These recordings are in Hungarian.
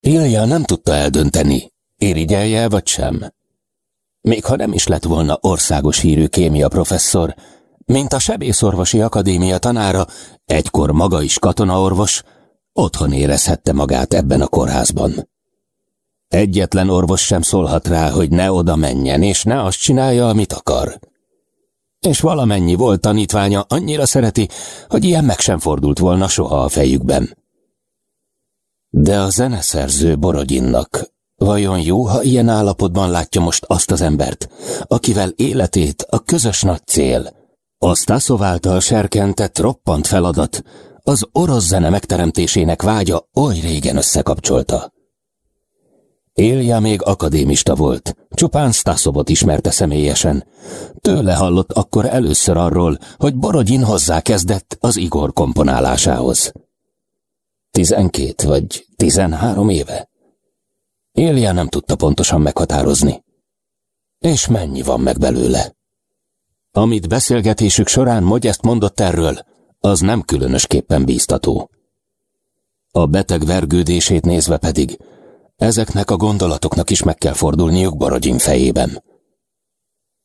Ilja nem tudta eldönteni, irigyelje vagy sem. Még ha nem is lett volna országos hírű kémia professzor, mint a sebészorvosi akadémia tanára, egykor maga is katonaorvos, otthon érezhette magát ebben a kórházban. Egyetlen orvos sem szólhat rá, hogy ne oda menjen, és ne azt csinálja, amit akar. És valamennyi volt tanítványa annyira szereti, hogy ilyen meg sem fordult volna soha a fejükben. De a zeneszerző Borodinnak vajon jó, ha ilyen állapotban látja most azt az embert, akivel életét a közös nagy cél, a Stasov által serkentett roppant feladat, az orosz zene megteremtésének vágya oly régen összekapcsolta. Élja még akadémista volt, csupán Stasovot ismerte személyesen. Tőle hallott akkor először arról, hogy Borodin hozzá kezdett az Igor komponálásához. Tizenkét vagy tizenhárom éve? Élja nem tudta pontosan meghatározni. És mennyi van meg belőle? Amit beszélgetésük során Mogyeszt mondott erről, az nem különösképpen bíztató. A beteg vergődését nézve pedig, ezeknek a gondolatoknak is meg kell fordulniuk Borodin fejében.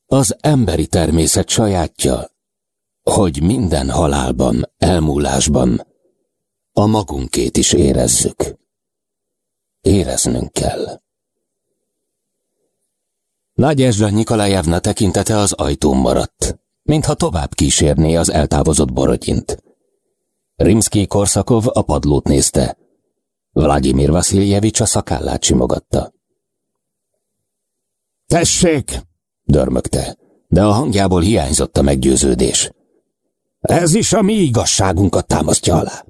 Az emberi természet sajátja, hogy minden halálban, elmúlásban a magunkét is érezzük. Éreznünk kell. Nagyezsda Nikolajevna tekintete az ajtón maradt, mintha tovább kísérné az eltávozott Borodyint. Rimszki Korszakov a padlót nézte. Vladimir Vasiljevics a szakállát simogatta. Tessék! dörmögte, de a hangjából hiányzott a meggyőződés. Ez is a mi igazságunkat támasztja alá.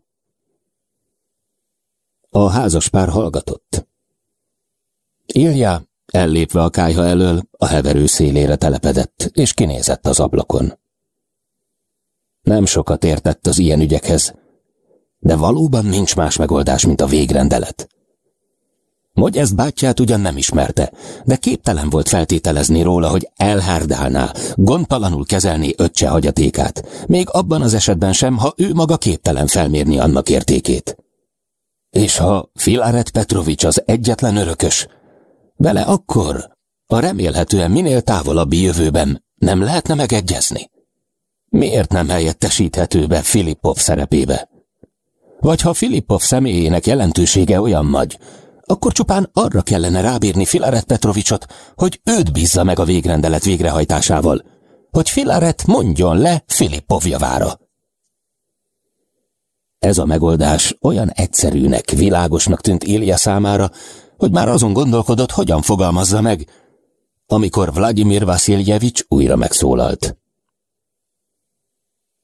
A házas pár hallgatott. Ilja, ellépve a kájha elől, a heverő szélére telepedett, és kinézett az ablakon. Nem sokat értett az ilyen ügyekhez, de valóban nincs más megoldás, mint a végrendelet. Mogy ezt bátyját ugyan nem ismerte, de képtelen volt feltételezni róla, hogy elhárdálná, gondtalanul kezelné öccse hagyatékát, még abban az esetben sem, ha ő maga képtelen felmérni annak értékét. És ha Filaret Petrovics az egyetlen örökös, vele akkor, a remélhetően minél távolabbi jövőben nem lehetne megegyezni? Miért nem helyettesíthető be Filippov szerepébe? Vagy ha Filippov személyének jelentősége olyan nagy, akkor csupán arra kellene rábírni Filaret Petrovicsot, hogy őt bízza meg a végrendelet végrehajtásával, hogy Filaret mondjon le Filippov javára. Ez a megoldás olyan egyszerűnek, világosnak tűnt Ilja számára, hogy már azon gondolkodott, hogyan fogalmazza meg, amikor Vladimir Vasiljevics újra megszólalt.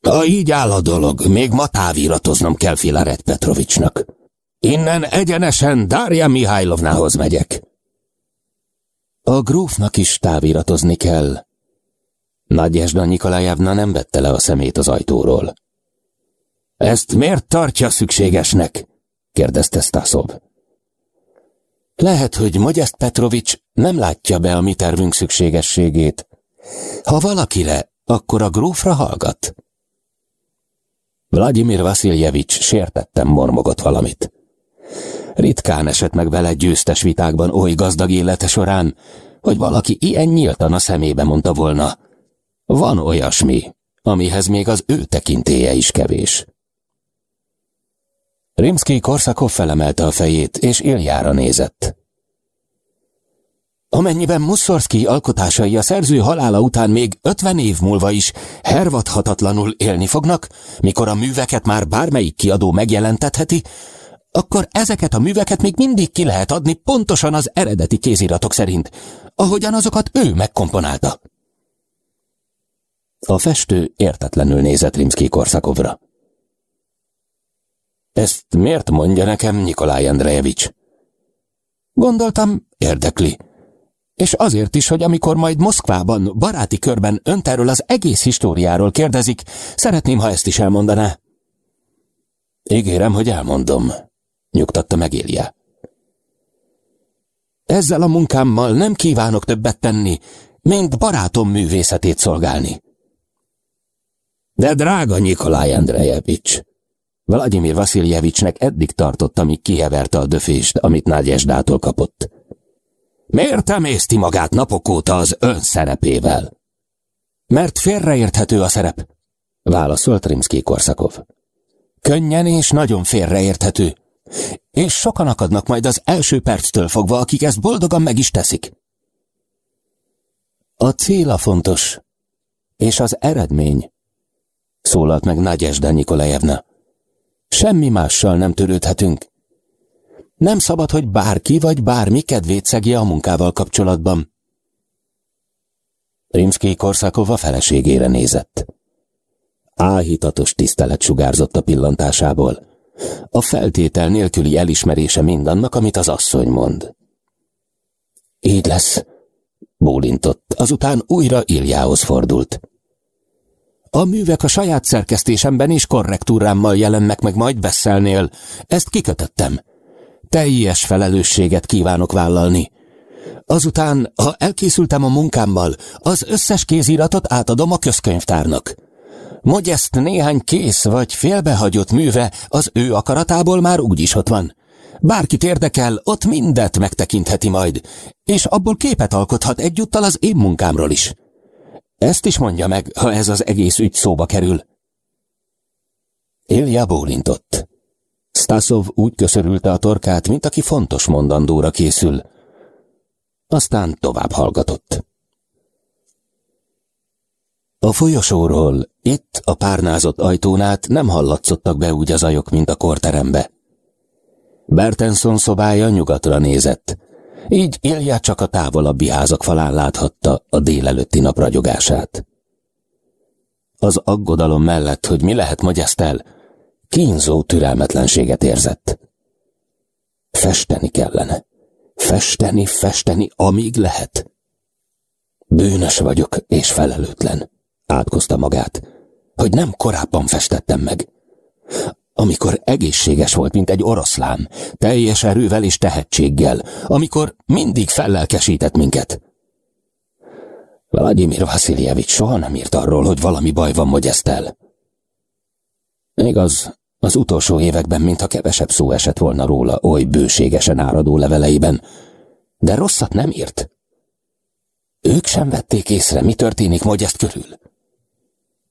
Ha így áll a dolog, még ma táviratoznom kell Filaret Petrovicsnak. Innen egyenesen Darja Mihajlovnához megyek. A grófnak is táviratozni kell. Nagyesda Nikolajevna nem vette le a szemét az ajtóról. Ezt miért tartja szükségesnek? kérdezte Stasov. Lehet, hogy Magyest Petrovics nem látja be a mi tervünk szükségességét. Ha valakire, akkor a grófra hallgat. Vladimir Vasiljevics sértettem mormogott valamit. Ritkán esett meg vele győztes vitákban oly gazdag élete során, hogy valaki ilyen nyíltan a szemébe mondta volna. Van olyasmi, amihez még az ő tekintéje is kevés. Rimsky Korszakov felemelte a fejét, és Iljára nézett. Amennyiben Muszorszki alkotásai a szerző halála után még ötven év múlva is hervadhatatlanul élni fognak, mikor a műveket már bármelyik kiadó megjelentetheti, akkor ezeket a műveket még mindig ki lehet adni pontosan az eredeti kéziratok szerint, ahogyan azokat ő megkomponálta. A festő értetlenül nézett Rimsky Korszakovra. Ezt miért mondja nekem Nikolaj Andrejevics? Gondoltam, érdekli. És azért is, hogy amikor majd Moszkvában, baráti körben önt erről az egész históriáról kérdezik, szeretném, ha ezt is elmondaná. Ígérem, hogy elmondom, nyugtatta meg Ilja. Ezzel a munkámmal nem kívánok többet tenni, mint barátom művészetét szolgálni. De drága Nikolaj Andrejevics, Vladimir Vasiljevicsnek eddig tartott, amíg kiheverte a döfést, amit Nagyesdától kapott. Miért emészti magát napok óta az ön szerepével? Mert félreérthető a szerep, válaszolt Rimszki Korszakov. Könnyen és nagyon félreérthető. És sokan akadnak majd az első perctől fogva, akik ezt boldogan meg is teszik. A cél a fontos, és az eredmény, szólalt meg Nagyesda Nikolajevna. Semmi mással nem törődhetünk. Nem szabad, hogy bárki vagy bármi kedvét szegje a munkával kapcsolatban. Rimszki Korszakov a feleségére nézett. Áhítatos tisztelet sugárzott a pillantásából. A feltétel nélküli elismerése mindannak, amit az asszony mond. Így lesz, bólintott, azután újra Iljához fordult. A művek a saját szerkesztésemben és korrektúrámmal jelennek meg majd Vesszelnél. Ezt kikötöttem. Teljes felelősséget kívánok vállalni. Azután, ha elkészültem a munkámmal, az összes kéziratot átadom a közkönyvtárnak. Modest néhány kész vagy félbehagyott műve az ő akaratából már úgyis ott van. Bárkit érdekel, ott mindet megtekintheti majd, és abból képet alkothat egyúttal az én munkámról is. Ezt is mondja meg, ha ez az egész ügy szóba kerül. Ilja bólintott. Stasov úgy köszörülte a torkát, mint aki fontos mondandóra készül. Aztán tovább hallgatott. A folyosóról, itt a párnázott ajtónát nem hallatszottak be úgy az ajok, mint a korterembe. Bertenson szobája nyugatra nézett, így Ilja csak a távolabbi házak falán láthatta a délelőtti nap ragyogását. Az aggodalom mellett, hogy mi lehet Magyesztel, kínzó türelmetlenséget érzett. Festeni kellene. Festeni, festeni, amíg lehet. Bűnös vagyok és felelőtlen, átkozta magát, hogy nem korábban festettem meg amikor egészséges volt, mint egy oroszlán, teljes erővel és tehetséggel, amikor mindig fellelkesített minket. Vladimir Vasiljevics soha nem írt arról, hogy valami baj van Mogyesztel. Igaz, az utolsó években mintha kevesebb szó esett volna róla oly bőségesen áradó leveleiben, de rosszat nem írt. Ők sem vették észre, mi történik Mogyeszt körül.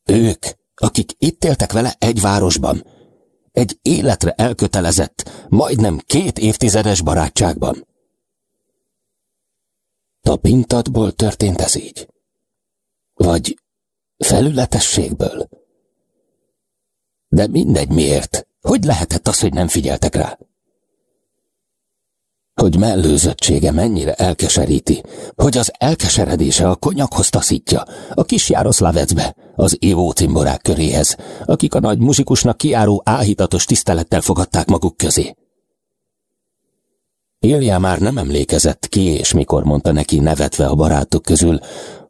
Ők, akik itt éltek vele egy városban, egy életre elkötelezett, majdnem két évtizedes barátságban. Tapintatból történt ez így? Vagy felületességből? De mindegy miért. Hogy lehetett az, hogy nem figyeltek rá? Hogy mellőzöttsége mennyire elkeseríti, hogy az elkeseredése a konyakhoz taszítja, a kis Jároszlavecbe, az évó cimborák köréhez, akik a nagy muzsikusnak kiáró áhítatos tisztelettel fogadták maguk közé. Ilja már nem emlékezett ki, és mikor mondta neki nevetve a barátok közül,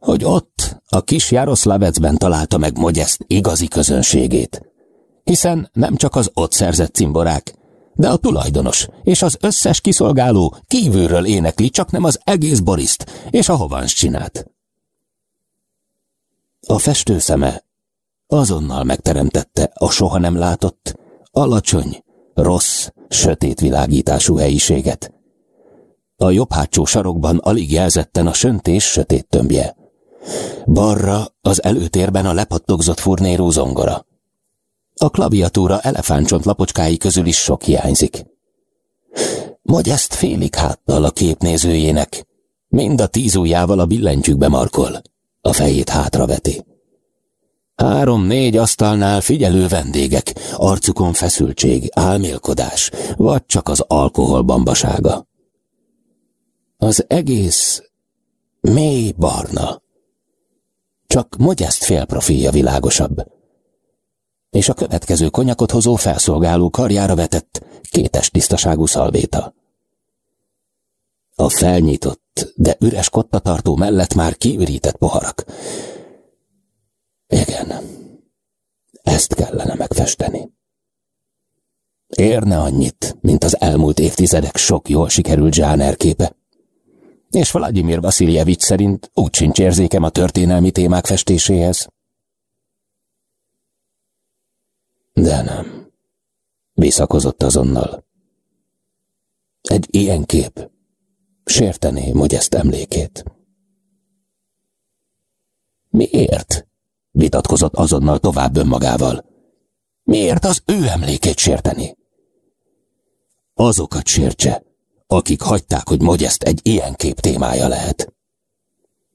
hogy ott, a kis Jároszlavecben találta meg Mogyeszt igazi közönségét. Hiszen nem csak az ott szerzett cimborák, de a tulajdonos és az összes kiszolgáló kívülről énekli, csak nem az egész Boriszt és a hovans csinát. A festőszeme azonnal megteremtette a soha nem látott, alacsony, rossz, sötét világítású helyiséget. A jobb hátsó sarokban alig jelzetten a söntés sötét tömbje. Balra az előtérben a lepattogzott furnéró zongora. A klaviatúra elefántcsont lapocskái közül is sok hiányzik. ezt félig háttal a képnézőjének, mind a tíz ujjával a billentyűkbe markol, a fejét hátraveti. Három-négy asztalnál figyelő vendégek, arcukon feszültség, álmélkodás, vagy csak az alkohol bambasága. Az egész mély barna. Csak Mogyeszt félprofilja világosabb és a következő konyakot hozó felszolgáló karjára vetett kétes tisztaságú szalvéta. A felnyitott, de üres kottatartó mellett már kiürített poharak. Igen, ezt kellene megfesteni. Érne annyit, mint az elmúlt évtizedek sok jól sikerült zsánerképe. És Vladimir Vasiljevics szerint úgy sincs érzékem a történelmi témák festéséhez. De nem. Visszakozott azonnal. Egy ilyen kép sértené Mogyeszt emlékét. Miért? Vitatkozott azonnal tovább önmagával. Miért az ő emlékét sérteni? Azokat sértse, akik hagyták, hogy Mogyeszt egy ilyen kép témája lehet.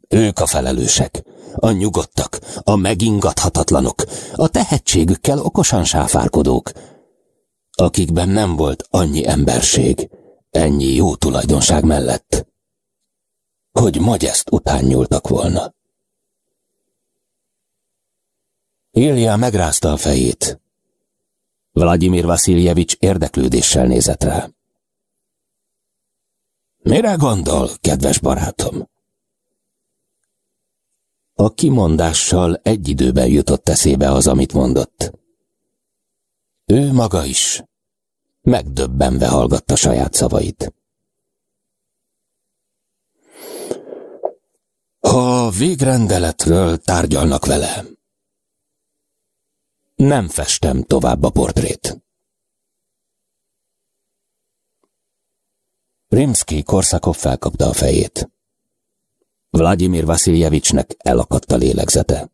Ők a felelősek, a nyugodtak, a megingathatatlanok, a tehetségükkel okosan sáfárkodók, akikben nem volt annyi emberség, ennyi jó tulajdonság mellett, hogy Magyeszt után nyúltak volna. Ilja megrázta a fejét. Vladimir Vasiljevics érdeklődéssel nézett rá. Mire gondol, kedves barátom? A kimondással egy időben jutott eszébe az, amit mondott. Ő maga is megdöbbenve hallgatta saját szavait. Ha végrendeletről tárgyalnak vele, nem festem tovább a portrét. Rimsky Korszakov felkapta a fejét. Vladimir Vasiljevicsnek elakadt a lélegzete.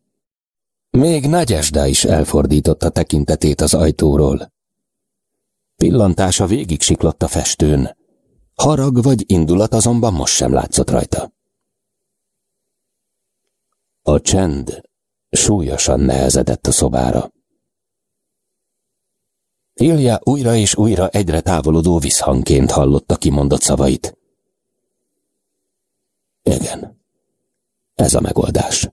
Még Nagyesda is elfordította tekintetét az ajtóról. Pillantása végig siklott a festőn. Harag vagy indulat azonban most sem látszott rajta. A csend súlyosan nehezedett a szobára. Ilja újra és újra egyre távolodó visszhangként hallotta kimondott szavait. Igen, ez a megoldás,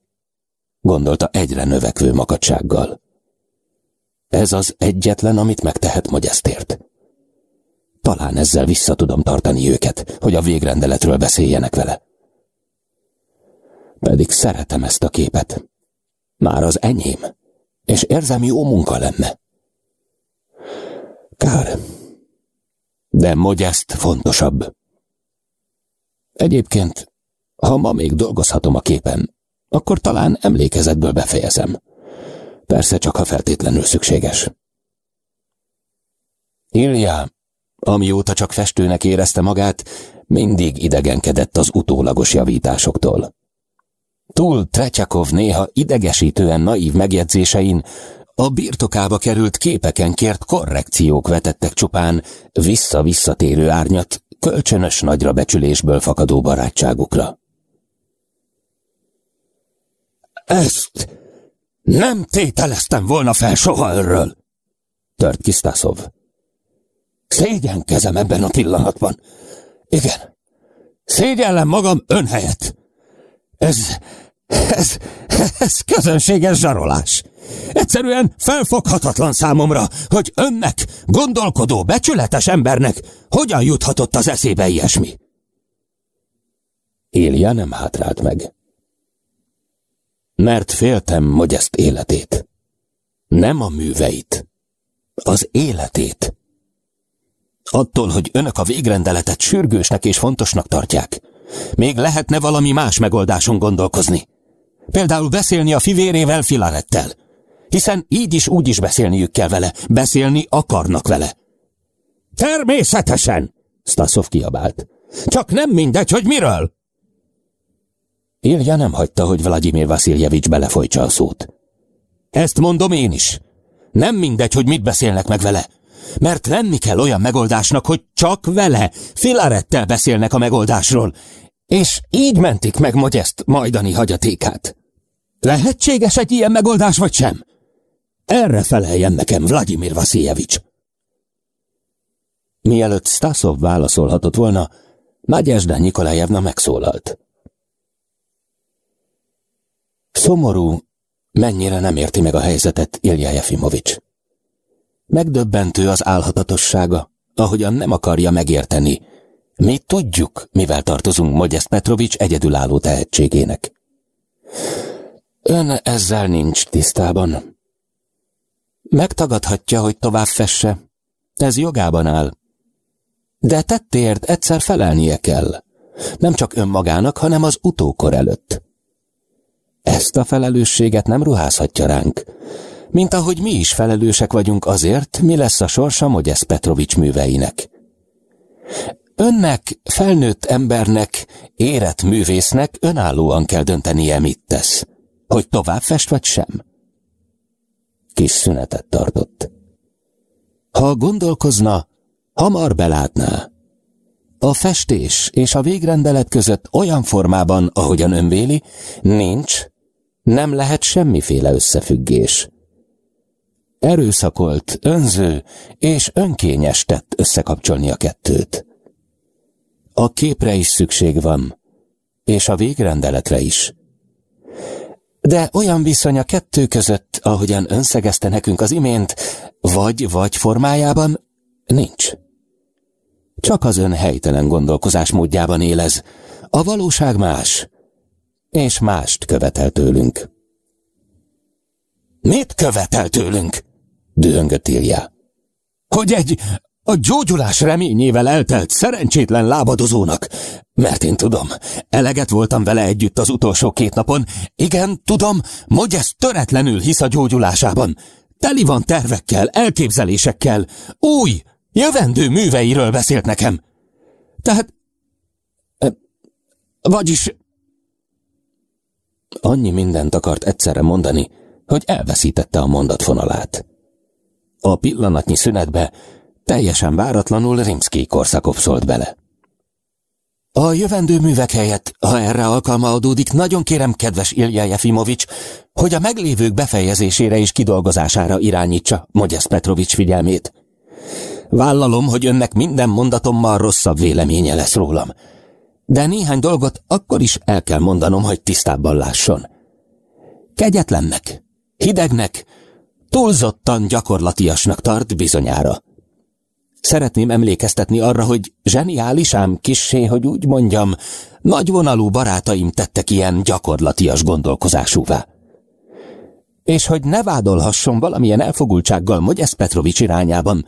gondolta egyre növekvő makacsággal. Ez az egyetlen, amit megtehet Magyesztért. Talán ezzel vissza tudom tartani őket, hogy a végrendeletről beszéljenek vele. Pedig szeretem ezt a képet. Már az enyém, és érzem jó munka lenne. Kár. De Mogyeszt fontosabb. Egyébként, ha ma még dolgozhatom a képen, akkor talán emlékezetből befejezem. Persze csak, ha feltétlenül szükséges. Ilja, amióta csak festőnek érezte magát, mindig idegenkedett az utólagos javításoktól. Túl Tretyakov néha idegesítően naív megjegyzésein a birtokába került képeken kért korrekciók vetettek csupán vissza-visszatérő árnyat kölcsönös nagyra becsülésből fakadó barátságukra. Ezt nem tételeztem volna fel soha önről, tört ki Stasov. Szégyenkezem ebben a pillanatban. Igen, szégyellem magam ön helyett. Ez, ez, ez közönséges zsarolás. Egyszerűen felfoghatatlan számomra, hogy önnek, gondolkodó, becsületes embernek hogyan juthatott az eszébe ilyesmi. Ilja nem hátrált meg mert féltem Mogyeszt életét. Nem a műveit, az életét. Attól, hogy önök a végrendeletet sürgősnek és fontosnak tartják, még lehetne valami más megoldáson gondolkozni. Például beszélni a fivérével Filarettel, hiszen így is úgy is beszélniük kell vele, beszélni akarnak vele. Természetesen, Stasov kiabált. Csak nem mindegy, hogy miről. Ilja nem hagyta, hogy Vladimir Vasiljevics belefolytsa a szót. Ezt mondom én is. Nem mindegy, hogy mit beszélnek meg vele. Mert lenni kell olyan megoldásnak, hogy csak vele, Filarettel beszélnek a megoldásról. És így mentik meg Mogyeszt majdani hagyatékát. Lehetséges egy ilyen megoldás, vagy sem? Erre feleljen nekem, Vladimir Vasiljevics. Mielőtt Stasov válaszolhatott volna, Magyesda Nikolajevna megszólalt. Szomorú, mennyire nem érti meg a helyzetet Ilja Jefimovics. Megdöbbentő az álhatatossága, ahogyan nem akarja megérteni. Mi tudjuk, mivel tartozunk Mogyesz Petrovics egyedülálló tehetségének. Ön ezzel nincs tisztában. Megtagadhatja, hogy tovább fesse. Ez jogában áll. De tettért egyszer felelnie kell. Nem csak önmagának, hanem az utókor előtt. Ezt a felelősséget nem ruházhatja ránk, mint ahogy mi is felelősek vagyunk azért, mi lesz a sorsa Mogyesz Petrovics műveinek. Önnek, felnőtt embernek, érett művésznek önállóan kell döntenie, mit tesz. Hogy tovább fest vagy sem. Kis szünetet tartott. Ha gondolkozna, hamar belátná. A festés és a végrendelet között olyan formában, ahogyan önvéli, nincs, nem lehet semmiféle összefüggés. Erőszakolt, önző és önkényes tett összekapcsolni a kettőt. A képre is szükség van, és a végrendeletre is. De olyan viszony a kettő között, ahogyan önszegezte nekünk az imént, vagy-vagy formájában, nincs. Csak az ön helytelen gondolkozás módjában élez. A valóság más, és mást követel tőlünk. Mit követel tőlünk? dühöngött Ilja. Hogy egy a gyógyulás reményével eltelt szerencsétlen lábadozónak. Mert én tudom, eleget voltam vele együtt az utolsó két napon. Igen, tudom, ez töretlenül hisz a gyógyulásában. Teli van tervekkel, elképzelésekkel, új, jövendő műveiről beszélt nekem. Tehát... Vagyis... Annyi mindent akart egyszerre mondani, hogy elveszítette a mondatfonalát. A pillanatnyi szünetbe Teljesen váratlanul Rimsky Korszakov szólt bele. A jövendő művek helyett, ha erre alkalma adódik, nagyon kérem, kedves Ilja Jefimovics, hogy a meglévők befejezésére és kidolgozására irányítsa Mogyesz Petrovics figyelmét. Vállalom, hogy önnek minden mondatommal rosszabb véleménye lesz rólam. De néhány dolgot akkor is el kell mondanom, hogy tisztábban lásson. Kegyetlennek, hidegnek, túlzottan gyakorlatiasnak tart bizonyára. Szeretném emlékeztetni arra, hogy zseniális ám kissé, hogy úgy mondjam, nagyvonalú barátaim tettek ilyen gyakorlatias gondolkozásúvá. És hogy ne vádolhasson valamilyen elfogultsággal Mogyesz Petrovics irányában,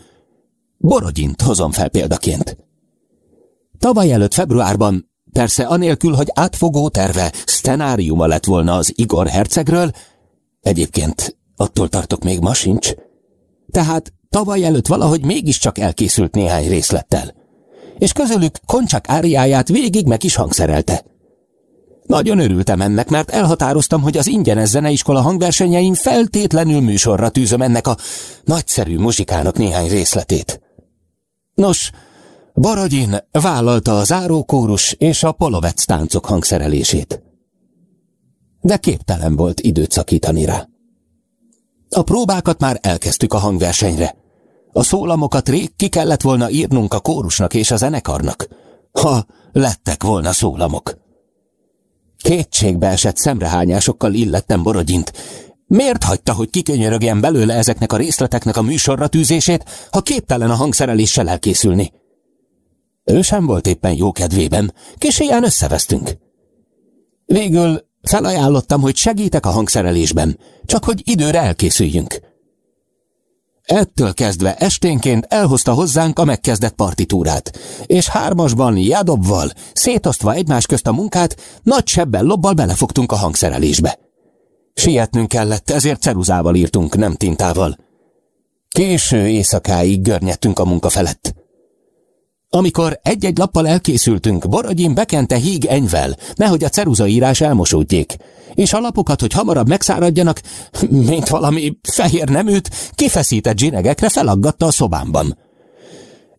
Borogyint hozom fel példaként. Tavaly előtt februárban, persze anélkül, hogy átfogó terve, sztenáriuma lett volna az Igor hercegről, egyébként attól tartok még ma sincs, tehát Tavaly előtt valahogy mégiscsak elkészült néhány részlettel. És közülük Koncsak áriáját végig meg is hangszerelte. Nagyon örültem ennek, mert elhatároztam, hogy az ingyenes zeneiskola hangversenyein feltétlenül műsorra tűzöm ennek a nagyszerű muzsikának néhány részletét. Nos, Baradin vállalta a zárókórus és a polovec táncok hangszerelését. De képtelen volt időt szakítani rá. A próbákat már elkezdtük a hangversenyre. A szólamokat rég ki kellett volna írnunk a kórusnak és a zenekarnak, ha lettek volna szólamok. Kétségbe esett szemrehányásokkal illettem Borogyint. Miért hagyta, hogy kikönyörögjen belőle ezeknek a részleteknek a műsorra tűzését, ha képtelen a hangszereléssel elkészülni? Ő sem volt éppen jó kedvében, kis ilyen összevesztünk. Végül felajánlottam, hogy segítek a hangszerelésben, csak hogy időre elkészüljünk. Ettől kezdve esténként elhozta hozzánk a megkezdett partitúrát, és hármasban Jadobval, szétosztva egymás közt a munkát, nagy sebben lobbal belefogtunk a hangszerelésbe. Sietnünk kellett, ezért ceruzával írtunk, nem tintával. Késő éjszakáig görnyettünk a munka felett. Amikor egy-egy lappal elkészültünk, Borodjin bekente híg enyvel, nehogy a ceruzaírás elmosódjék, és a lapokat, hogy hamarabb megszáradjanak, mint valami fehér neműt, kifeszített zsinegekre felaggatta a szobámban.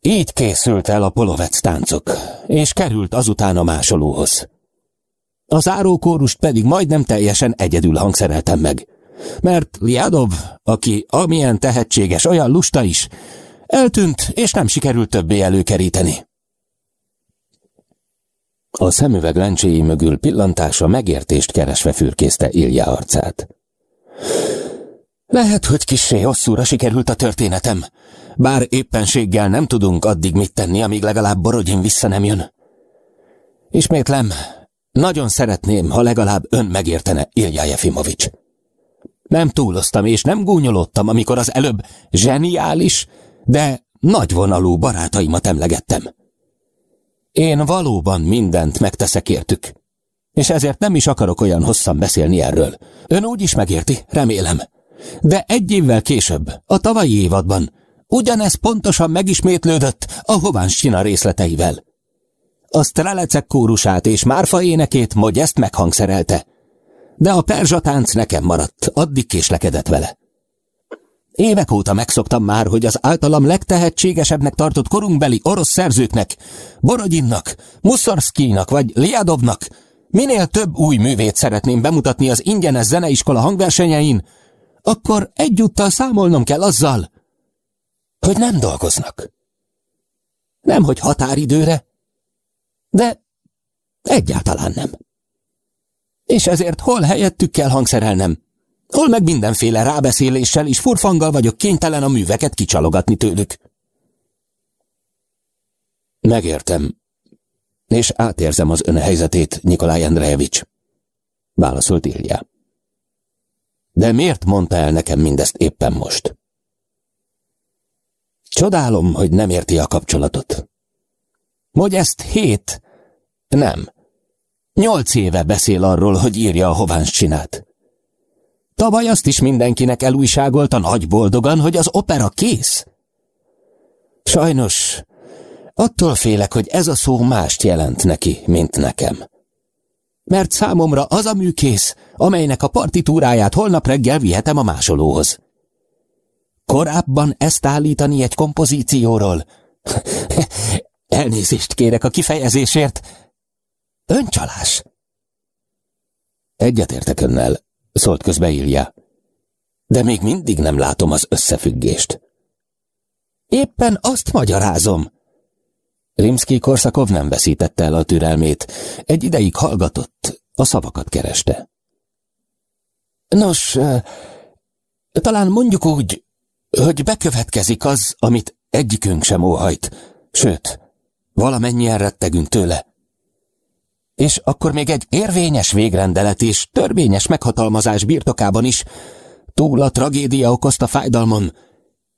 Így készült el a polovec táncok, és került azután a másolóhoz. Az árókórust pedig majdnem teljesen egyedül hangszereltem meg, mert Liadov, aki amilyen tehetséges, olyan lusta is, Eltűnt, és nem sikerült többé előkeríteni. A szemüveg lencséi mögül pillantása megértést keresve fürkészte Ilja arcát. Lehet, hogy kissé hosszúra sikerült a történetem, bár éppenséggel nem tudunk addig mit tenni, amíg legalább Borodin vissza nem jön. Ismétlem, nagyon szeretném, ha legalább ön megértene, Ilja Jefimovics. Nem túloztam és nem gúnyolódtam, amikor az előbb zseniális, de nagyvonalú barátaimat emlegettem. Én valóban mindent megteszek értük, és ezért nem is akarok olyan hosszan beszélni erről. Ön úgy is megérti, remélem. De egy évvel később, a tavalyi évadban, ugyanez pontosan megismétlődött a Hovánssina részleteivel. A strelecek kórusát és Márfa énekét Mogyeszt meghangszerelte. De a perzsatánc nekem maradt, addig késlekedett vele. Évek óta megszoktam már, hogy az általam legtehetségesebbnek tartott korunkbeli orosz szerzőknek, Borodinnak, Muszorszkijnak vagy Liadovnak minél több új művét szeretném bemutatni az ingyenes zeneiskola hangversenyein, akkor egyúttal számolnom kell azzal, hogy nem dolgoznak. Nem, hogy határidőre, de egyáltalán nem. És ezért hol helyettük kell hangszerelnem, hol meg mindenféle rábeszéléssel és furfanggal vagyok kénytelen a műveket kicsalogatni tőlük. Megértem, és átérzem az ön helyzetét, Nikolaj Andrejevics, válaszolt Ilja. De miért mondta el nekem mindezt éppen most? Csodálom, hogy nem érti a kapcsolatot. Hogy ezt hét, nem, nyolc éve beszél arról, hogy írja a hováns csinát. Tavaly azt is mindenkinek elújságolta nagy boldogan, hogy az opera kész. Sajnos, attól félek, hogy ez a szó mást jelent neki, mint nekem. Mert számomra az a műkész, amelynek a partitúráját holnap reggel vihetem a másolóhoz. Korábban ezt állítani egy kompozícióról? Elnézést kérek a kifejezésért. Öncsalás. Egyetértek önnel, szólt közbe Ilja. De még mindig nem látom az összefüggést. Éppen azt magyarázom. Rimsky Korszakov nem veszítette el a türelmét. Egy ideig hallgatott, a szavakat kereste. Nos, talán mondjuk úgy, hogy bekövetkezik az, amit egyikünk sem óhajt, sőt, valamennyien rettegünk tőle. És akkor még egy érvényes végrendelet és törvényes meghatalmazás birtokában is, túl a tragédia okozta fájdalmon,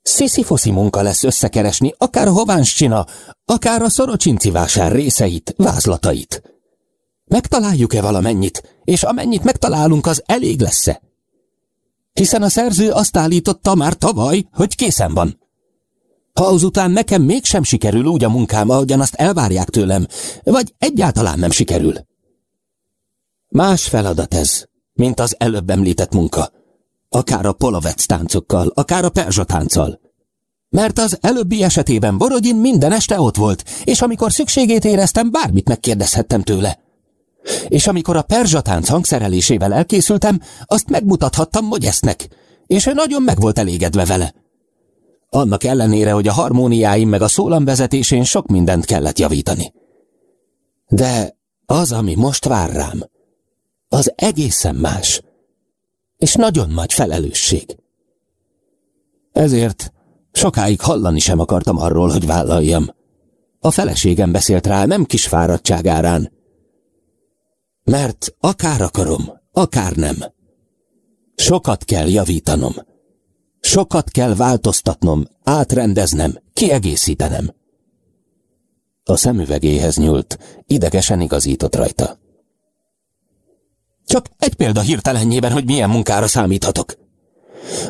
sziszifoszi munka lesz összekeresni akár a Hovánssina, akár a Szorocsinci vásár részeit, vázlatait. Megtaláljuk-e valamennyit, és amennyit megtalálunk, az elég lesz-e? Hiszen a szerző azt állította már tavaly, hogy készen van. Ha azután nekem mégsem sikerül úgy a munkám, ahogyan azt elvárják tőlem, vagy egyáltalán nem sikerül. Más feladat ez, mint az előbb említett munka. Akár a polovec táncokkal, akár a perzsatánccal. Mert az előbbi esetében Borodin minden este ott volt, és amikor szükségét éreztem, bármit megkérdezhettem tőle. És amikor a perzsatánc hangszerelésével elkészültem, azt megmutathattam Mogyesznek, és ő nagyon meg volt elégedve vele. Annak ellenére, hogy a harmóniáim meg a szólamvezetésén sok mindent kellett javítani. De az, ami most vár rám, az egészen más, és nagyon nagy felelősség. Ezért sokáig hallani sem akartam arról, hogy vállaljam. A feleségem beszélt rá nem kis fáradtságárán. Mert akár akarom, akár nem. Sokat kell javítanom. Sokat kell változtatnom, átrendeznem, kiegészítenem. A szemüvegéhez nyúlt, idegesen igazított rajta. Csak egy példa hirtelenjében, hogy milyen munkára számíthatok.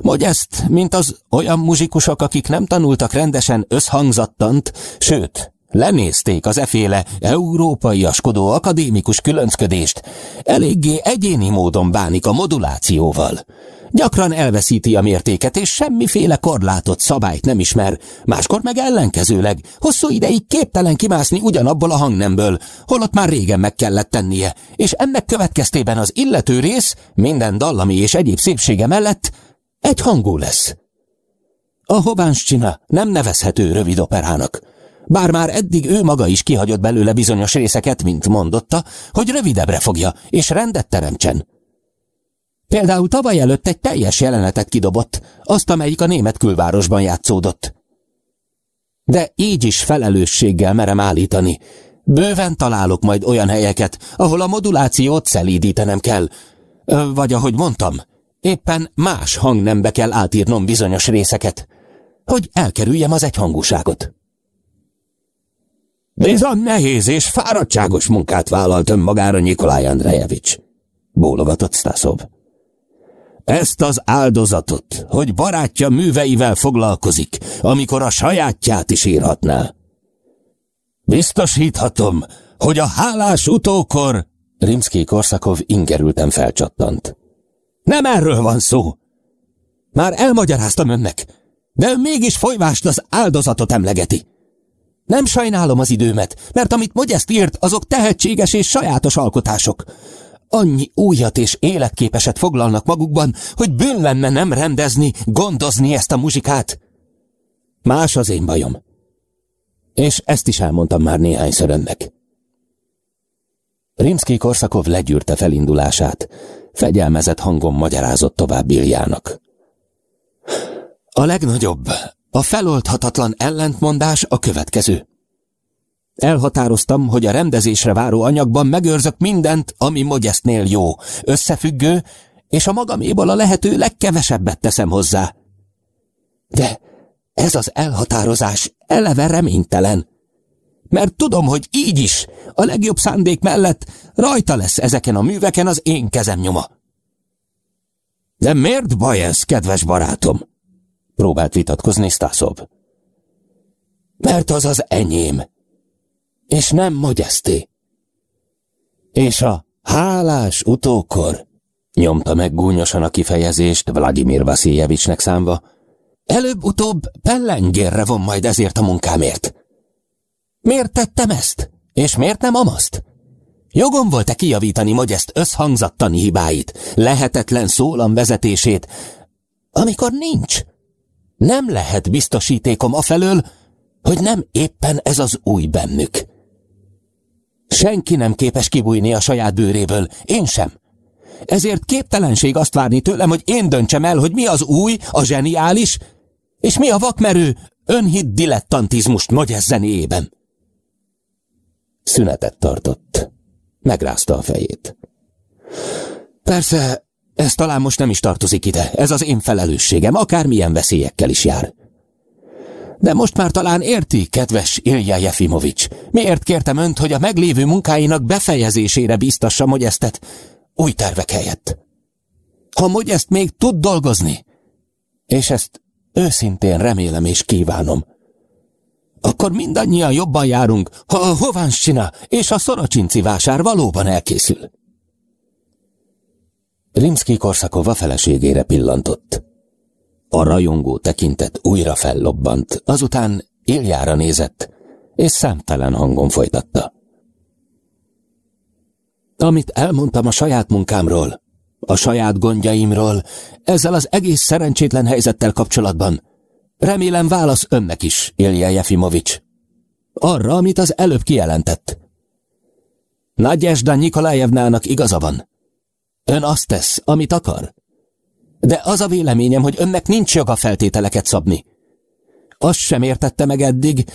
Mondj ezt, mint az olyan muzsikusok, akik nem tanultak rendesen összhangzattant, sőt, lenézték az eféle európaiaskodó akadémikus különcködést, eléggé egyéni módon bánik a modulációval. Gyakran elveszíti a mértéket, és semmiféle korlátot, szabályt nem ismer, máskor meg ellenkezőleg, hosszú ideig képtelen kimászni ugyanabból a hangnemből, holott már régen meg kellett tennie, és ennek következtében az illető rész, minden dallami és egyéb szépsége mellett egy hangú lesz. A Hovánszcsina nem nevezhető rövid operának. Bár már eddig ő maga is kihagyott belőle bizonyos részeket, mint mondotta, hogy rövidebbre fogja, és rendet teremtsen. Például tavaly előtt egy teljes jelenetet kidobott, azt, amelyik a német külvárosban játszódott. De így is felelősséggel merem állítani. Bőven találok majd olyan helyeket, ahol a modulációt szelídítenem kell. Vagy ahogy mondtam, éppen más hangnembe kell átírnom bizonyos részeket, hogy elkerüljem az egyhangúságot. Bizony nehéz és fáradtságos munkát vállalt önmagára Nikolaj Andrejevics, bólogatott Stasov. Ezt az áldozatot, hogy barátja műveivel foglalkozik, amikor a sajátját is írhatná. Biztosíthatom, hogy a hálás utókor... Rimszki Korszakov ingerülten felcsattant. Nem erről van szó. Már elmagyaráztam önnek, de ön mégis folyvást az áldozatot emlegeti. Nem sajnálom az időmet, mert amit Mogyeszt írt, azok tehetséges és sajátos alkotások. Annyi újat és életképeset foglalnak magukban, hogy bűn lenne nem rendezni, gondozni ezt a muzsikát. Más az én bajom. És ezt is elmondtam már néhányszor önnek. Rimszki Korszakov legyűrte felindulását, fegyelmezett hangon magyarázott tovább Biljának. A legnagyobb, a feloldhatatlan ellentmondás a következő. Elhatároztam, hogy a rendezésre váró anyagban megőrzök mindent, ami Mogyesztnél jó, összefüggő, és a magaméból a lehető legkevesebbet teszem hozzá. De ez az elhatározás eleve reménytelen. Mert tudom, hogy így is, a legjobb szándék mellett rajta lesz ezeken a műveken az én kezem nyoma. De miért baj ez, kedves barátom? Próbált vitatkozni Stasov. Mert az az enyém, és nem Mogyeszté. És a hálás utókor, nyomta meg gúnyosan a kifejezést Vladimir Vasiljevicsnek számva, előbb-utóbb pellengérre von majd ezért a munkámért. Miért tettem ezt? És miért nem amaszt? Jogom volt-e kijavítani Mogyeszt összhangzattani hibáit, lehetetlen szólam vezetését, amikor nincs? Nem lehet biztosítékom afelől, hogy nem éppen ez az új bennük. Senki nem képes kibújni a saját bőréből, én sem. Ezért képtelenség azt várni tőlem, hogy én döntsem el, hogy mi az új, a zseniális, és mi a vakmerő, önhit dilettantizmust Mogyesz zenéjében. Szünetet tartott. Megrázta a fejét. Persze, ez talán most nem is tartozik ide. Ez az én felelősségem, akármilyen veszélyekkel is jár. De most már talán érti, kedves Ilja Jefimovics, miért kértem önt, hogy a meglévő munkáinak befejezésére biztassa Mogyesztet új tervek helyett. Ha Mogyeszt még tud dolgozni, és ezt őszintén remélem és kívánom, akkor mindannyian jobban járunk, ha a Hovánszcsina és a Szorocsinci vásár valóban elkészül. Rimszki Korszakova feleségére pillantott. A rajongó tekintet újra fellobbant, azután Iljára nézett, és számtelen hangon folytatta. Amit elmondtam a saját munkámról, a saját gondjaimról, ezzel az egész szerencsétlen helyzettel kapcsolatban, remélem válasz önnek is, Ilja Jefimovics. Arra, amit az előbb kijelentett. Nagyesda Nikolajevnának igaza van. Ön azt tesz, amit akar. De az a véleményem, hogy önnek nincs joga feltételeket szabni. Azt sem értette meg eddig,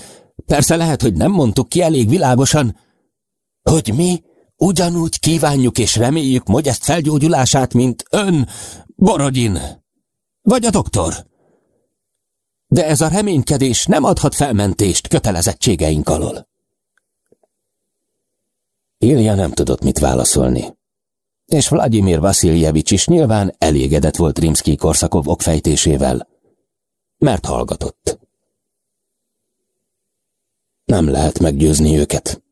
persze lehet, hogy nem mondtuk ki elég világosan, hogy mi ugyanúgy kívánjuk és reméljük Mogyeszt felgyógyulását, mint ön, Borodin, vagy a doktor. De ez a reménykedés nem adhat felmentést kötelezettségeink alól. Ilja nem tudott mit válaszolni és Vladimir Vasiljevics is nyilván elégedett volt Rimszki Korszakov okfejtésével, mert hallgatott. Nem lehet meggyőzni őket.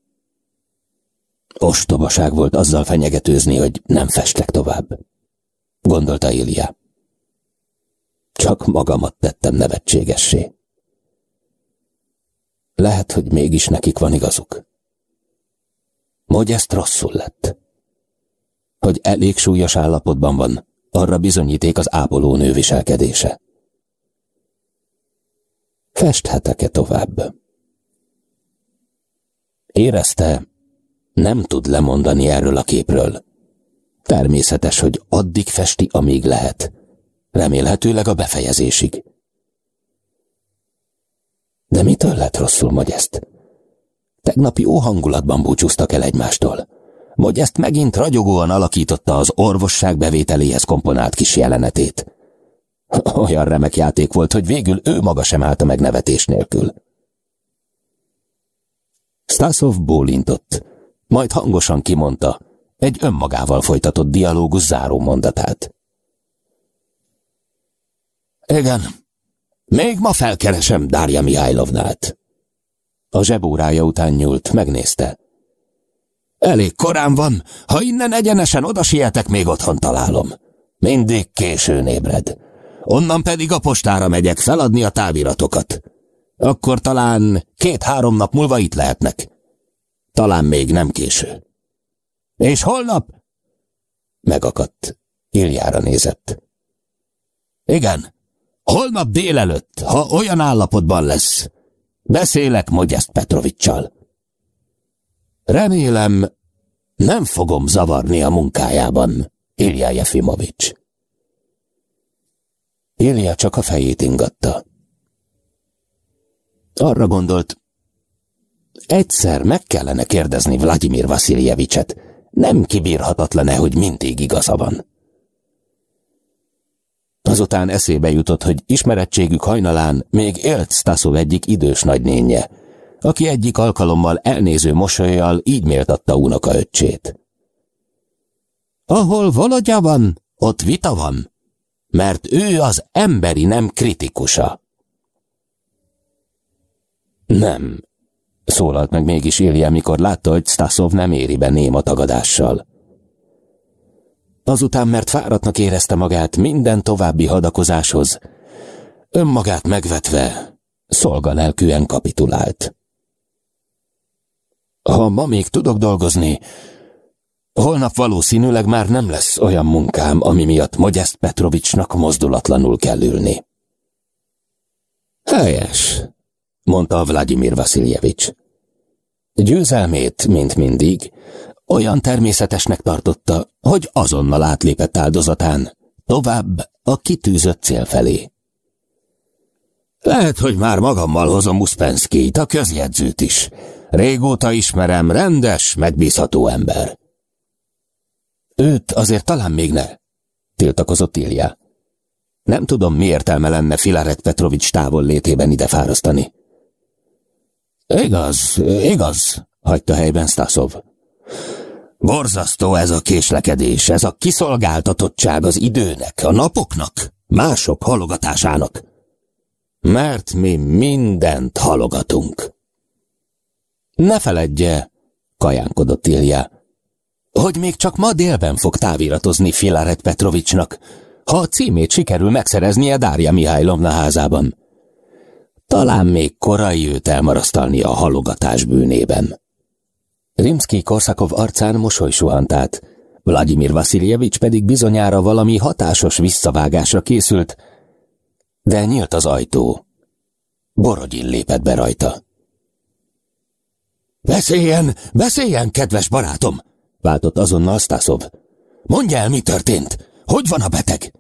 Ostobaság volt azzal fenyegetőzni, hogy nem festek tovább, gondolta Ilja. Csak magamat tettem nevetségessé. Lehet, hogy mégis nekik van igazuk. ezt rosszul lett hogy elég súlyos állapotban van, arra bizonyíték az ápolónő viselkedése. Festhetek-e tovább? Érezte, nem tud lemondani erről a képről. Természetes, hogy addig festi, amíg lehet. Remélhetőleg a befejezésig. De mitől lett rosszul Magyest? Tegnap jó hangulatban búcsúztak el egymástól vagy ezt megint ragyogóan alakította az orvosság bevételéhez komponált kis jelenetét. Olyan remek játék volt, hogy végül ő maga sem állta meg nevetés nélkül. Stasov bólintott, majd hangosan kimondta, egy önmagával folytatott dialógus záró mondatát. Igen, még ma felkeresem Dárja Mihálylovnát. A zsebórája után nyúlt, megnézte. Elég korán van, ha innen egyenesen oda sietek, még otthon találom. Mindig későn ébred. Onnan pedig a postára megyek feladni a táviratokat. Akkor talán két-három nap múlva itt lehetnek. Talán még nem késő. És holnap? Megakadt. Iljára nézett. Igen, holnap délelőtt, ha olyan állapotban lesz. Beszélek Mogyeszt Petrovicsal. Remélem, nem fogom zavarni a munkájában, Ilja Jefimovics. Ilja csak a fejét ingatta. Arra gondolt, egyszer meg kellene kérdezni Vladimir Vasiljevicset, nem kibírhatatlan-e, hogy mindig igaza van. Azután eszébe jutott, hogy ismerettségük hajnalán még élt Stasov egyik idős nagynénye, aki egyik alkalommal elnéző mosolyjal így méltatta unoka öccsét. Ahol Volodya van, ott vita van, mert ő az emberi nem kritikusa. Nem, szólalt meg mégis Ilja, mikor látta, hogy Stasov nem éri be néma tagadással. Azután, mert fáradtnak érezte magát minden további hadakozáshoz, önmagát megvetve, szolgalelkűen kapitulált. Ha ma még tudok dolgozni, holnap valószínűleg már nem lesz olyan munkám, ami miatt Mogyeszt Petrovicsnak mozdulatlanul kell ülni. Helyes, mondta Vladimir Vasiljevics. Győzelmét, mint mindig, olyan természetesnek tartotta, hogy azonnal átlépett áldozatán, tovább a kitűzött cél felé. Lehet, hogy már magammal hozom Uspenskijt, a közjegyzőt is. Régóta ismerem, rendes, megbízható ember. Őt azért talán még ne, tiltakozott Ilja. Nem tudom, mi értelme lenne Filaret Petrovics távol létében ide fárasztani. Igaz, igaz, hagyta helyben Stasov. Borzasztó ez a késlekedés, ez a kiszolgáltatottság az időnek, a napoknak, mások halogatásának. Mert mi mindent halogatunk. Ne feledje, kajánkodott Ilja, hogy még csak ma délben fog táviratozni Filaret Petrovicsnak, ha a címét sikerül megszereznie Dárja Mihálylovna házában. Talán még korai őt elmarasztalni a halogatás bűnében. Rimszki Korszakov arcán mosoly suhant át, Vladimir Vasiljevics pedig bizonyára valami hatásos visszavágásra készült, de nyílt az ajtó. Borodin lépett be rajta. Beszéljen, beszéljen, kedves barátom! váltott azonnal Stasov. Mondja el, mi történt? Hogy van a beteg?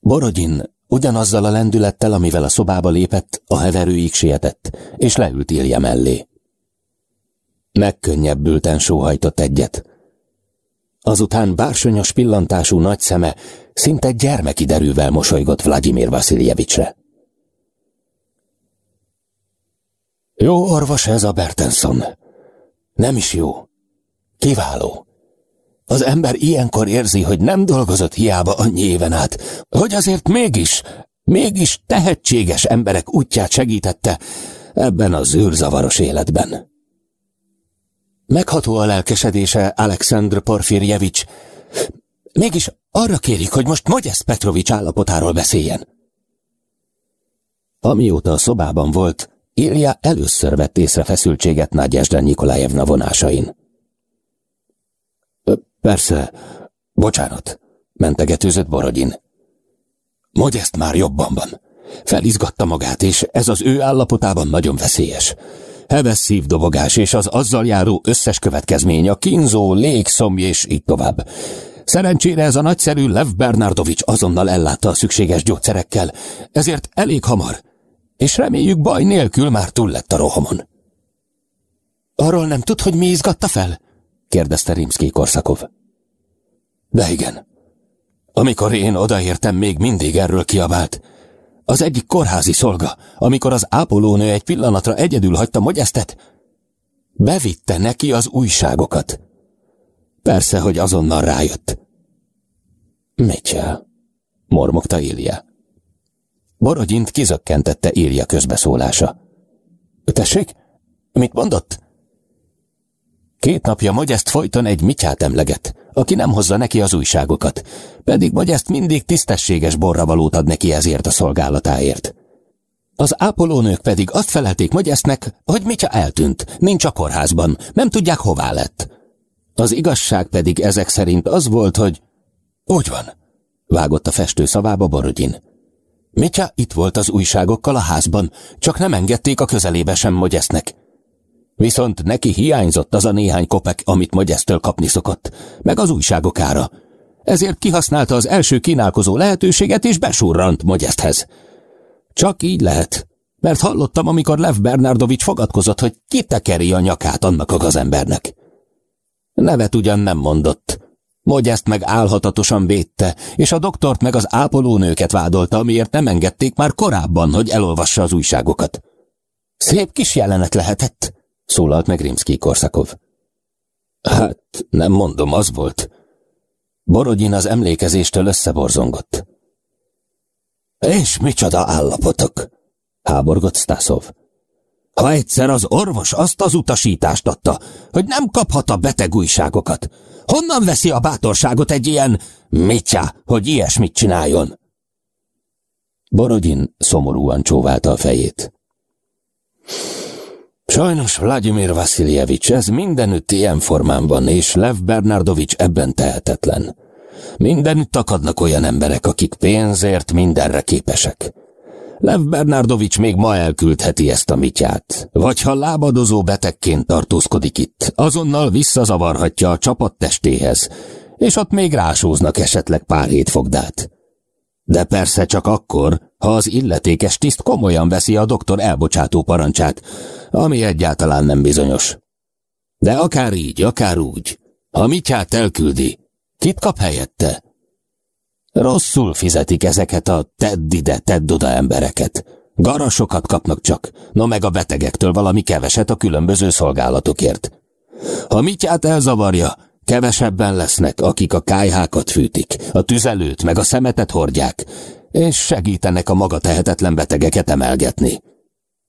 Borodin ugyanazzal a lendülettel, amivel a szobába lépett, a heverőig sietett, és leült Ilja mellé. Megkönnyebbülten sóhajtott egyet. Azután bársonyos pillantású nagy szeme szinte gyermeki derűvel mosolygott Vladimir Vasiljevicsre. Jó orvos ez a Bertenson. Nem is jó. Kiváló. Az ember ilyenkor érzi, hogy nem dolgozott hiába annyi éven át, hogy azért mégis, mégis tehetséges emberek útját segítette ebben az űrzavaros életben. Megható a lelkesedése Alexandr Porfirjevics. Mégis arra kérik, hogy most Mogyesz Petrovics állapotáról beszéljen. Amióta a szobában volt, Ilja először vett észre feszültséget Nagyesda Nikolajevna vonásain. Persze, bocsánat, mentegetőzött Borodin. Mogyeszt már jobban van. Felizgatta magát, és ez az ő állapotában nagyon veszélyes. Heves szívdobogás és az azzal járó összes következmény, a kínzó, légszomj és így tovább. Szerencsére ez a nagyszerű Lev Bernardovics azonnal ellátta a szükséges gyógyszerekkel, ezért elég hamar, és reméljük baj nélkül már túl lett a rohamon. Arról nem tud, hogy mi izgatta fel? kérdezte Rimszki Korszakov. De igen. Amikor én odaértem, még mindig erről kiabált. Az egyik kórházi szolga, amikor az ápolónő egy pillanatra egyedül hagyta Mogyesztet, bevitte neki az újságokat. Persze, hogy azonnal rájött. Mitchell, mormogta Ilja. Borogyint kizökkentette Ilja közbeszólása. Tessék? Mit mondott? Két napja Magyest folyton egy mityát emleget, aki nem hozza neki az újságokat, pedig Magyest mindig tisztességes borravalót ad neki ezért a szolgálatáért. Az ápolónők pedig azt felelték Magyesznek, hogy Mitya eltűnt, nincs a kórházban, nem tudják hová lett. Az igazság pedig ezek szerint az volt, hogy... Úgy van, vágott a festő szavába Borodin. Mitya itt volt az újságokkal a házban, csak nem engedték a közelébe sem Magyesznek. Viszont neki hiányzott az a néhány kopek, amit Magyesztől kapni szokott, meg az újságok ára. Ezért kihasználta az első kínálkozó lehetőséget, és besurrant Magyeszthez. Csak így lehet, mert hallottam, amikor Lev Bernardovics fogadkozott, hogy kitekeri a nyakát annak a gazembernek. Nevet ugyan nem mondott. Magyeszt meg álhatatosan védte, és a doktort meg az ápolónőket vádolta, amiért nem engedték már korábban, hogy elolvassa az újságokat. Szép kis jelenet lehetett, szólalt meg Rimszki Korszakov. Hát, nem mondom, az volt. Borodin az emlékezéstől összeborzongott. És micsoda állapotok? háborgott Stasov. Ha egyszer az orvos azt az utasítást adta, hogy nem kaphat a beteg újságokat, honnan veszi a bátorságot egy ilyen mitya, hogy ilyesmit csináljon? Borodin szomorúan csóválta a fejét. Sajnos Vladimir Vasiljevics, ez mindenütt ilyen formán van, és Lev Bernardovics ebben tehetetlen. Mindenütt akadnak olyan emberek, akik pénzért mindenre képesek. Lev Bernardovics még ma elküldheti ezt a mityát, vagy ha lábadozó betegként tartózkodik itt, azonnal visszazavarhatja a csapat testéhez, és ott még rásóznak esetleg pár hét fogdát. De persze csak akkor, ha az illetékes tiszt komolyan veszi a doktor elbocsátó parancsát, ami egyáltalán nem bizonyos. De akár így, akár úgy, ha Mityát elküldi, kit kap helyette? Rosszul fizetik ezeket a tedd ide, tedd oda embereket. Garasokat kapnak csak, no meg a betegektől valami keveset a különböző szolgálatokért. Ha Mityát elzavarja, kevesebben lesznek, akik a kájhákat fűtik, a tüzelőt meg a szemetet hordják, és segítenek a maga tehetetlen betegeket emelgetni.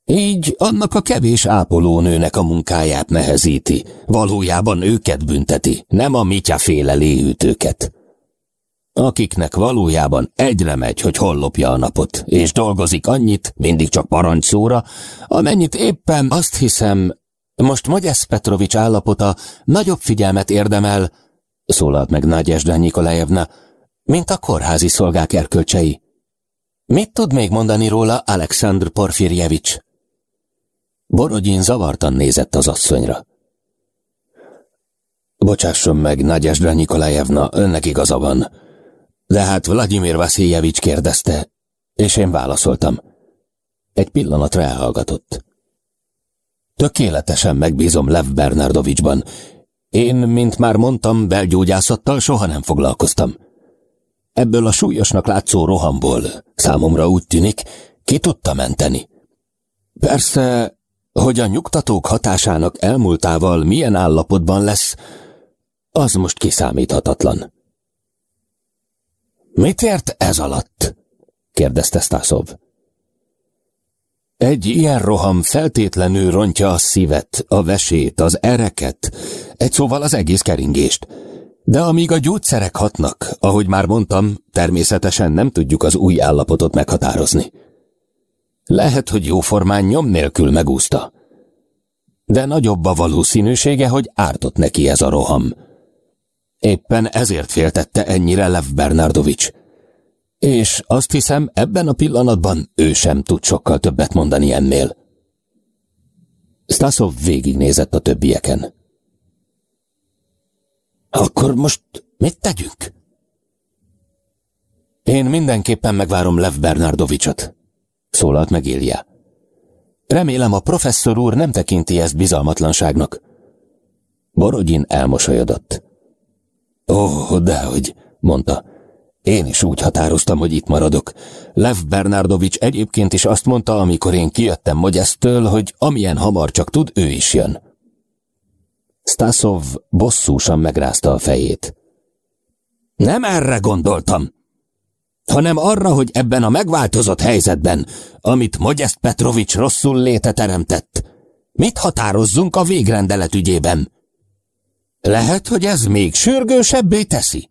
Így annak a kevés ápolónőnek a munkáját nehezíti, valójában őket bünteti, nem a mityaféle léhűtőket. Akiknek valójában egyre megy, hogy hol lopja a napot, és dolgozik annyit, mindig csak parancsszóra, amennyit éppen azt hiszem, most Magyesz Petrovics állapota nagyobb figyelmet érdemel, szólalt meg Nagyesda Nikolajevna, mint a kórházi szolgák erkölcsei. Mit tud még mondani róla Alexandr Porfirjevics? Borodin zavartan nézett az asszonyra. Bocsásson meg, Nagyesdra Nikolajevna, önnek igaza van. De hát Vladimir Vasiljevics kérdezte, és én válaszoltam. Egy pillanatra elhallgatott. Tökéletesen megbízom Lev Bernardovicsban. Én, mint már mondtam, belgyógyászattal soha nem foglalkoztam. Ebből a súlyosnak látszó rohamból, számomra úgy tűnik, ki tudta menteni. Persze, hogy a nyugtatók hatásának elmúltával milyen állapotban lesz, az most kiszámíthatatlan. Mit ért ez alatt? kérdezte Stasov. Egy ilyen roham feltétlenül rontja a szívet, a vesét, az ereket, egy szóval az egész keringést. De amíg a gyógyszerek hatnak, ahogy már mondtam, természetesen nem tudjuk az új állapotot meghatározni. Lehet, hogy jóformán nyom nélkül megúszta. De nagyobb a valószínűsége, hogy ártott neki ez a roham. Éppen ezért féltette ennyire Lev Bernardovics. És azt hiszem, ebben a pillanatban ő sem tud sokkal többet mondani ennél. Stasov végignézett a többieken. Akkor most mit tegyünk? Én mindenképpen megvárom Lev Bernardovicsot, szólalt meg Ilja. Remélem a professzor úr nem tekinti ezt bizalmatlanságnak. Borodin elmosolyodott. Ó, oh, dehogy, mondta. Én is úgy határoztam, hogy itt maradok. Lev Bernardovics egyébként is azt mondta, amikor én kijöttem Mogyesztől, hogy amilyen hamar csak tud, ő is jön. Stasov bosszúsan megrázta a fejét. Nem erre gondoltam, hanem arra, hogy ebben a megváltozott helyzetben, amit Mogyeszt Petrovics rosszul léte teremtett, mit határozzunk a végrendelet ügyében? Lehet, hogy ez még sürgősebbé teszi.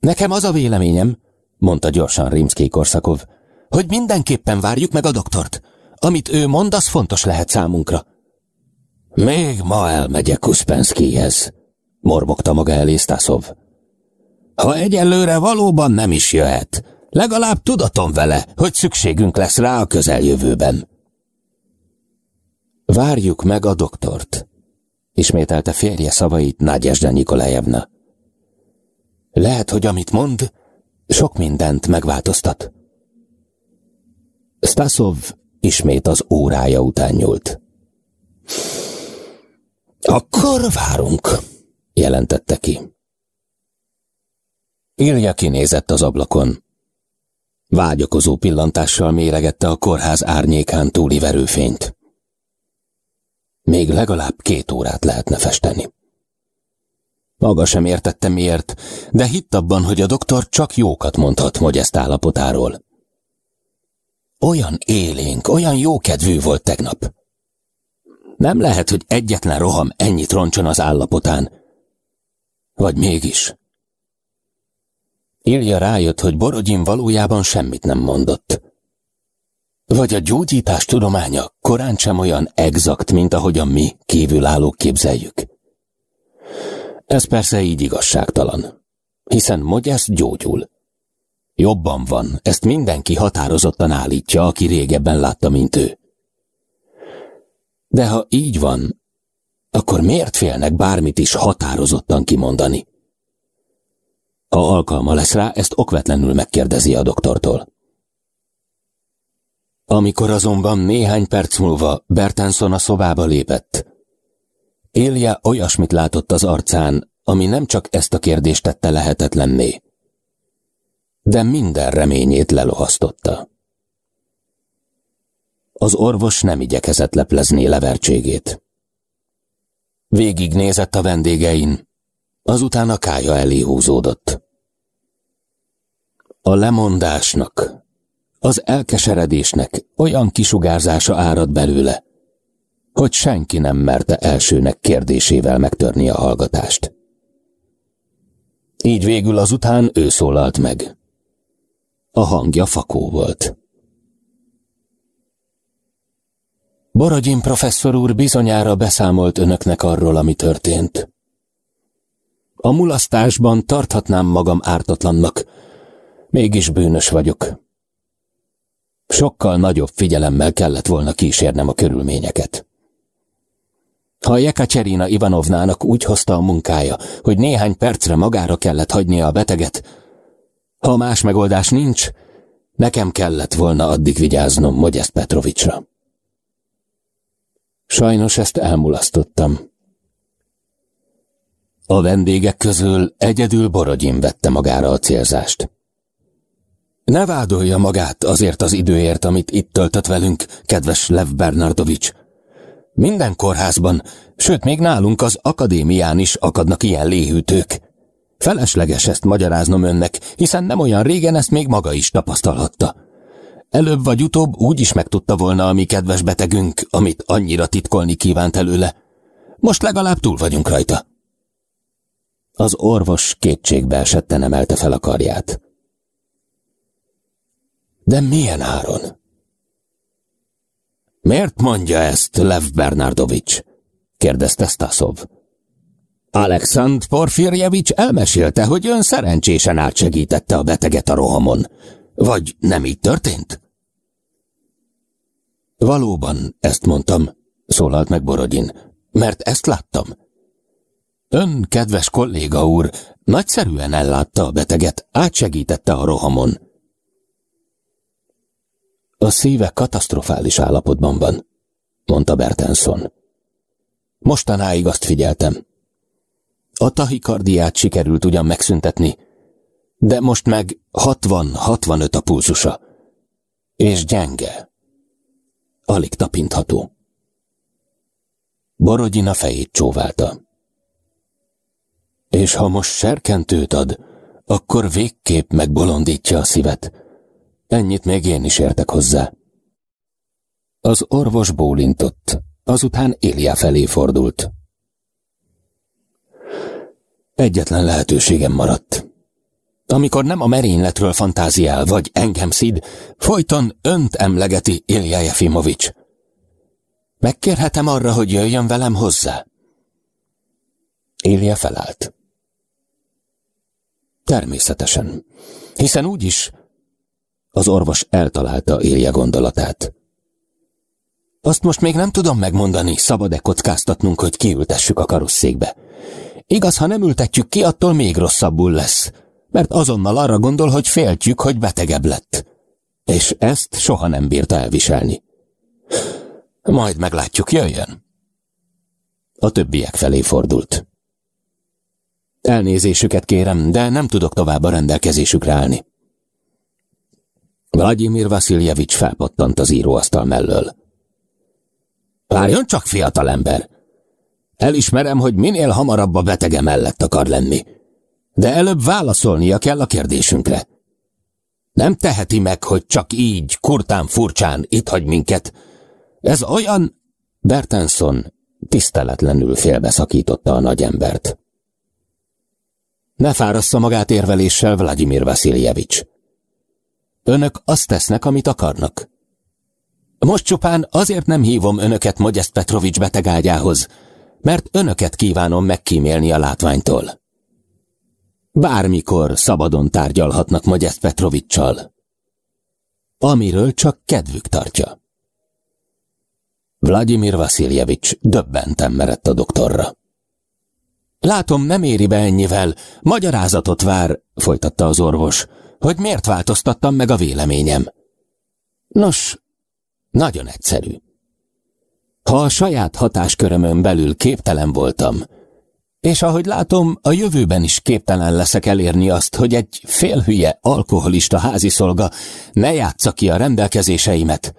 Nekem az a véleményem, mondta gyorsan Rimszki Korszakov, hogy mindenképpen várjuk meg a doktort. Amit ő mond, az fontos lehet számunkra. Még ma elmegyek Uszpenszkihez, mormogta maga elé Stasov. Ha egyelőre valóban nem is jöhet, legalább tudatom vele, hogy szükségünk lesz rá a közeljövőben. Várjuk meg a doktort, ismételte férje szavait Nagyesda Nikolajevna. Lehet, hogy amit mond, sok mindent megváltoztat. Stasov ismét az órája után nyúlt. Akkor várunk, jelentette ki. Ilja kinézett az ablakon. Vágyakozó pillantással méregette a kórház árnyékán túli verőfényt. Még legalább két órát lehetne festeni. Maga sem értette miért, de hitt abban, hogy a doktor csak jókat mondhat Mogyeszt állapotáról. Olyan élénk, olyan jókedvű volt tegnap. Nem lehet, hogy egyetlen roham ennyit roncson az állapotán. Vagy mégis? Ilja rájött, hogy Borodin valójában semmit nem mondott. Vagy a gyógyítás tudománya korán sem olyan exakt, mint ahogyan mi kívülállók képzeljük. Ez persze így igazságtalan, hiszen Mogyász gyógyul. Jobban van, ezt mindenki határozottan állítja, aki régebben látta, mint ő. De ha így van, akkor miért félnek bármit is határozottan kimondani? Ha alkalma lesz rá, ezt okvetlenül megkérdezi a doktortól. Amikor azonban néhány perc múlva Bertenson a szobába lépett, Élje olyasmit látott az arcán, ami nem csak ezt a kérdést tette lehetetlenné, de minden reményét lelohasztotta. Az orvos nem igyekezett leplezni levertségét. Végig nézett a vendégein, azután a kája elé húzódott. A lemondásnak, az elkeseredésnek olyan kisugárzása árad belőle, hogy senki nem merte elsőnek kérdésével megtörni a hallgatást. Így végül azután ő szólalt meg. A hangja fakó volt. Borodin professzor úr bizonyára beszámolt önöknek arról, ami történt. A mulasztásban tarthatnám magam ártatlannak, mégis bűnös vagyok. Sokkal nagyobb figyelemmel kellett volna kísérnem a körülményeket. Ha Jekacserina Ivanovnának úgy hozta a munkája, hogy néhány percre magára kellett hagynia a beteget, ha más megoldás nincs, nekem kellett volna addig vigyáznom Mogyeszt Petrovicsra. Sajnos ezt elmulasztottam. A vendégek közül egyedül Borodin vette magára a célzást. Ne vádolja magát azért az időért, amit itt töltött velünk, kedves Lev Bernardovics. Minden kórházban, sőt még nálunk az akadémián is akadnak ilyen léhűtők. Felesleges ezt magyaráznom önnek, hiszen nem olyan régen ezt még maga is tapasztalhatta. Előbb vagy utóbb úgy is megtudta volna a mi kedves betegünk, amit annyira titkolni kívánt előle. Most legalább túl vagyunk rajta. Az orvos kétségbe esetten emelte fel a karját. De milyen áron? Miért mondja ezt Lev Bernardovics? kérdezte Stasov. Alexand Porfirjevics elmesélte, hogy ön szerencsésen átsegítette a beteget a rohamon. Vagy nem így történt? Valóban, ezt mondtam, szólalt meg Borodin, mert ezt láttam. Ön, kedves kolléga úr, nagyszerűen ellátta a beteget, átsegítette a rohamon. A szíve katasztrofális állapotban van, mondta Bertenson. Mostanáig azt figyeltem. A tahikardiát sikerült ugyan megszüntetni, de most meg 60-65 a pulzusa. És gyenge. Alig tapintható. Borodina fejét csóválta. És ha most serkentőt ad, akkor végképp megbolondítja a szívet. Ennyit még én is értek hozzá. Az orvos bólintott, azután Élia felé fordult. Egyetlen lehetőségem maradt. Amikor nem a merényletről fantáziál, vagy engem szid, folyton önt emlegeti Ilja Jefimovics. Megkérhetem arra, hogy jöjjön velem hozzá? Ilja felállt. Természetesen, hiszen úgyis az orvos eltalálta Ilja gondolatát. Azt most még nem tudom megmondani, szabad-e kockáztatnunk, hogy kiültessük a karosszékbe. Igaz, ha nem ültetjük ki, attól még rosszabbul lesz, mert azonnal arra gondol, hogy féltjük, hogy betegebb lett. És ezt soha nem bírta elviselni. Majd meglátjuk, jöjjön. A többiek felé fordult. Elnézésüket kérem, de nem tudok tovább a rendelkezésükre állni. Vladimir Vasiljevics felpattant az íróasztal mellől. Várjon csak, fiatalember! Elismerem, hogy minél hamarabb a betege mellett akar lenni. De előbb válaszolnia kell a kérdésünkre. Nem teheti meg, hogy csak így, kurtán furcsán itt hagy minket. Ez olyan... Bertenson tiszteletlenül félbeszakította a nagyembert. Ne fárassza magát érveléssel, Vladimir Vasiljevics. Önök azt tesznek, amit akarnak. Most csupán azért nem hívom önöket Modest Petrovics betegágyához, mert önöket kívánom megkímélni a látványtól. Bármikor szabadon tárgyalhatnak Modest Petrovicsal, amiről csak kedvük tartja. Vladimir Vasiljevics döbbenten merett a doktorra. Látom, nem éri be ennyivel. Magyarázatot vár, folytatta az orvos, hogy miért változtattam meg a véleményem. Nos, nagyon egyszerű. Ha a saját hatáskörömön belül képtelen voltam, és ahogy látom, a jövőben is képtelen leszek elérni azt, hogy egy félhülye, alkoholista háziszolga ne játsza ki a rendelkezéseimet.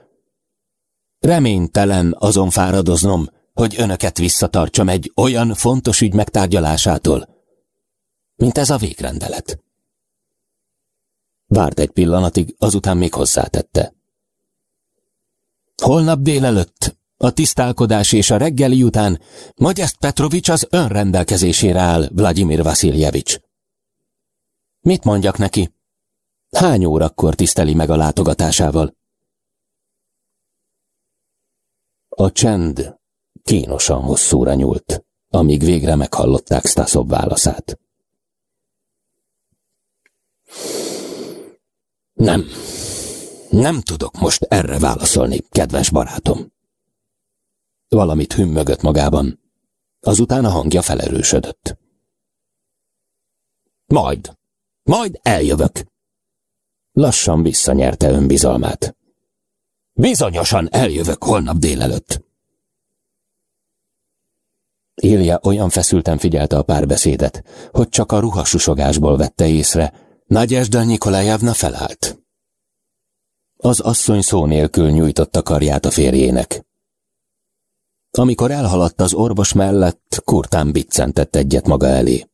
Reménytelen azon fáradoznom, hogy önöket visszatartsam egy olyan fontos ügy megtárgyalásától, mint ez a végrendelet. Várt egy pillanatig, azután még hozzátette. Holnap délelőtt, a tisztálkodás és a reggeli után Magyest Petrovics az önrendelkezésére áll, Vladimir Vasiljevics. Mit mondjak neki? Hány órakor tiszteli meg a látogatásával? A csend kínosan hosszúra nyúlt, amíg végre meghallották Stasov válaszát. Nem, nem tudok most erre válaszolni, kedves barátom. Valamit hümmögött magában. Azután a hangja felerősödött. Majd, majd eljövök. Lassan visszanyerte önbizalmát. Bizonyosan eljövök holnap délelőtt. Ilja olyan feszülten figyelte a párbeszédet, hogy csak a ruhasusogásból vette észre, Nagyesda Nikolajevna felállt. Az asszony szó nélkül nyújtotta karját a férjének. Amikor elhaladt az orvos mellett, kurtán biccentett egyet maga elé.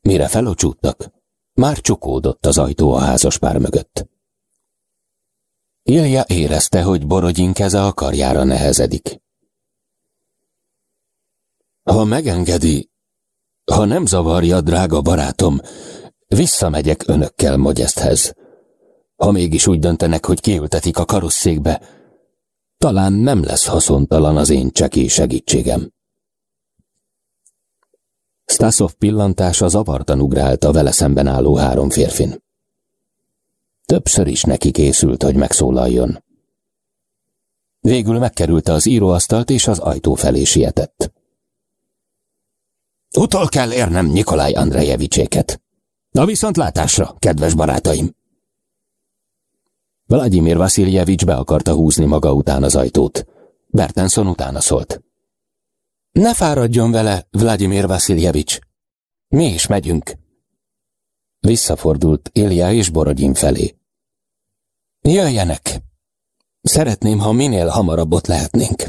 Mire felocsúttak, már csukódott az ajtó a házas pár mögött. Ilja érezte, hogy Borodyin keze a karjára nehezedik. Ha megengedi, ha nem zavarja, drága barátom, visszamegyek önökkel Mogyeszthez. Ha mégis úgy döntenek, hogy kiültetik a karosszékbe, talán nem lesz haszontalan az én csekély segítségem. Stasov pillantása zavartan ugrált a vele szemben álló három férfin. Többször is neki készült, hogy megszólaljon. Végül megkerülte az íróasztalt, és az ajtó felé sietett. Utol kell érnem Nikolaj Andrejevicséket. Na viszontlátásra, kedves barátaim! Vladimir Vasiljevics be akarta húzni maga után az ajtót. Bertenson utána szólt. Ne fáradjon vele, Vladimir Vasiljevics. Mi is megyünk. Visszafordult Ilja és Borodin felé. Jöjjenek! Szeretném, ha minél hamarabb ott lehetnénk.